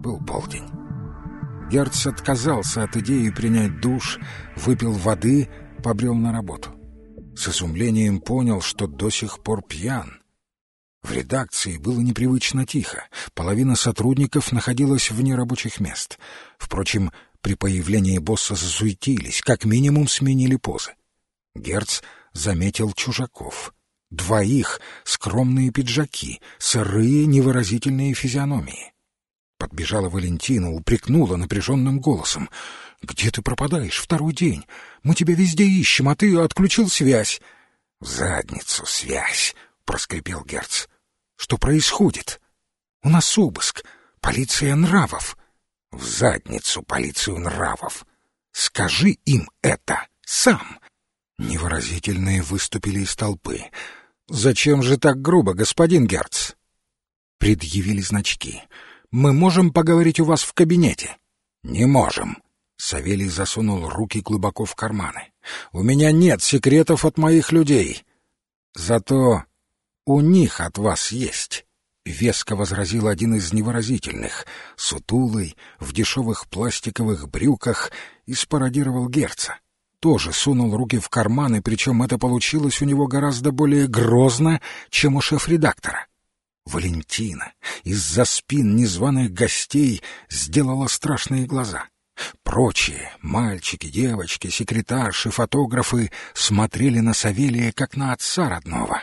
Был полдень. Герц отказался от идеи принять душ, выпил воды, побрел на работу. С изумлением понял, что до сих пор пьян. В редакции было непривычно тихо. Половина сотрудников находилась вне рабочих мест. Впрочем, при появлении босса засуетились, как минимум сменили позы. Герц заметил чужаков. Двоих скромные пиджаки, сырые невыразительные физиономии. Подбежала Валентина, упрекнула напряженным голосом. «Где ты пропадаешь второй день? Мы тебя везде ищем, а ты отключил связь». «В задницу связь», — проскрипел Герц. «Что происходит?» «У нас обыск. Полиция нравов». «В задницу полицию нравов. Скажи им это сам». Невыразительные выступили из толпы. «Зачем же так грубо, господин Герц?» Предъявили значки. «Мы можем поговорить у вас в кабинете?» «Не можем». Савелий засунул руки глубоко в карманы. «У меня нет секретов от моих людей. Зато у них от вас есть». Веско возразил один из невыразительных, сутулый, в дешевых пластиковых брюках, и спародировал Герца тоже сунул руки в карманы, причем это получилось у него гораздо более грозно, чем у шеф-редактора. Валентина из-за спин незваных гостей сделала страшные глаза. Прочие, мальчики, девочки, секретарши, фотографы, смотрели на Савелия, как на отца родного.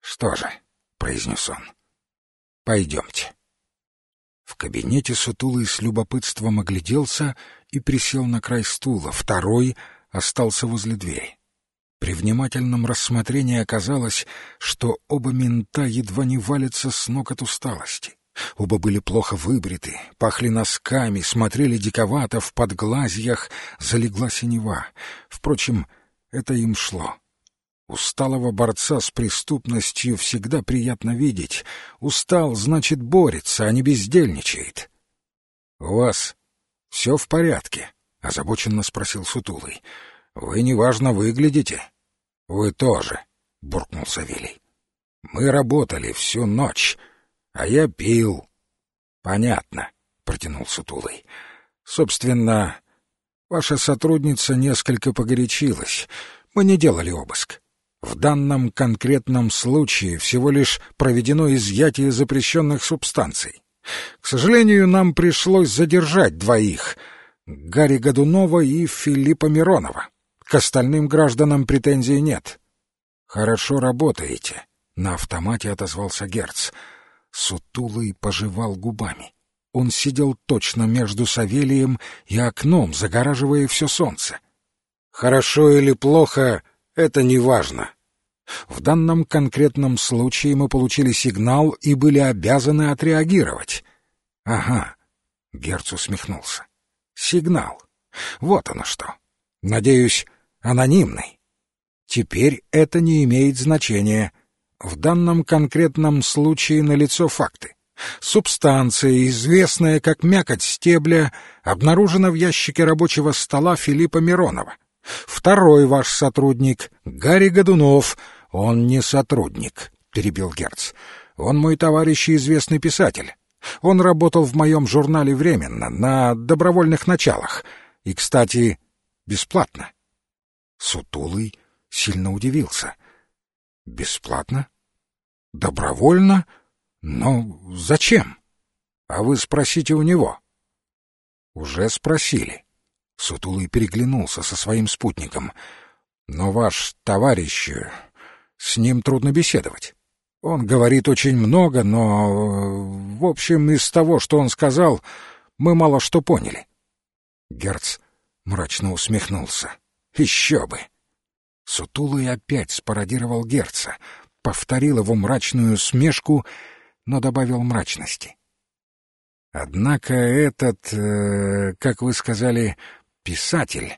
«Что же», — произнес он, — «пойдемте». В кабинете Сутулый с любопытством огляделся и присел на край стула, второй остался возле двери. При внимательном рассмотрении оказалось, что оба мента едва не валятся с ног от усталости. Оба были плохо выбриты, пахли носками, смотрели диковато, в подглазьях залегла синева. Впрочем, это им шло. Усталого борца с преступностью всегда приятно видеть. Устал, значит, борется, а не бездельничает. — У вас все в порядке? — озабоченно спросил Сутулый. — Вы неважно выглядите. — Вы тоже, — буркнул Савелий. — Мы работали всю ночь, а я пил. — Понятно, — протянул Сутулый. — Собственно, ваша сотрудница несколько погорячилась. Мы не делали обыск. В данном конкретном случае всего лишь проведено изъятие запрещенных субстанций. К сожалению, нам пришлось задержать двоих — Гарри Годунова и Филиппа Миронова. К остальным гражданам претензий нет. Хорошо работаете, на автомате отозвался Герц. Сутулый пожевал губами. Он сидел точно между Савелием и окном, загораживая все солнце. Хорошо или плохо это не важно. В данном конкретном случае мы получили сигнал и были обязаны отреагировать. Ага, Герц усмехнулся. Сигнал. Вот оно что. Надеюсь, анонимный. Теперь это не имеет значения. В данном конкретном случае налицо факты. Субстанция, известная как мякоть стебля, обнаружена в ящике рабочего стола Филиппа Миронова. Второй ваш сотрудник, Гарри Годунов, он не сотрудник, перебил Герц. Он мой товарищ и известный писатель. Он работал в моем журнале временно, на добровольных началах. И, кстати, бесплатно. Сутулый сильно удивился. Бесплатно? Добровольно? Но зачем? А вы спросите у него. Уже спросили. Сутулый переглянулся со своим спутником. Но ваш товарищ... С ним трудно беседовать. Он говорит очень много, но, в общем, из того, что он сказал, мы мало что поняли. Герц мрачно усмехнулся. Еще бы! Сутулый опять спародировал Герца, повторил его мрачную смешку, но добавил мрачности. Однако этот, э, как вы сказали, писатель,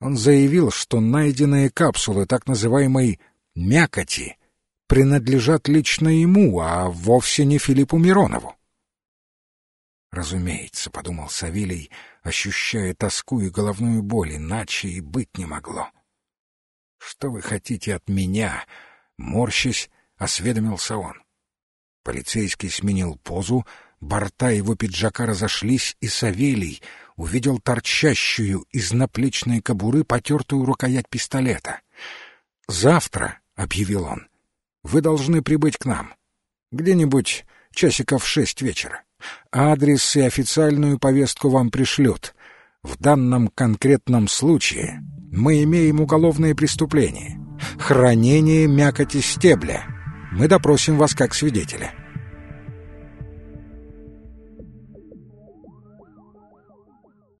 он заявил, что найденные капсулы так называемой «мякоти» принадлежат лично ему, а вовсе не Филиппу Миронову. Разумеется, — подумал Савелий, ощущая тоску и головную боль, иначе и быть не могло. «Что вы хотите от меня?» — морщась, осведомился он. Полицейский сменил позу, Борта его пиджака разошлись, и Савелий увидел торчащую из наплечной кобуры потертую рукоять пистолета. «Завтра», — объявил он, — «вы должны прибыть к нам. Где-нибудь часиков в шесть вечера. Адрес и официальную повестку вам пришлют. В данном конкретном случае мы имеем уголовное преступление — хранение мякоти стебля. Мы допросим вас как свидетеля».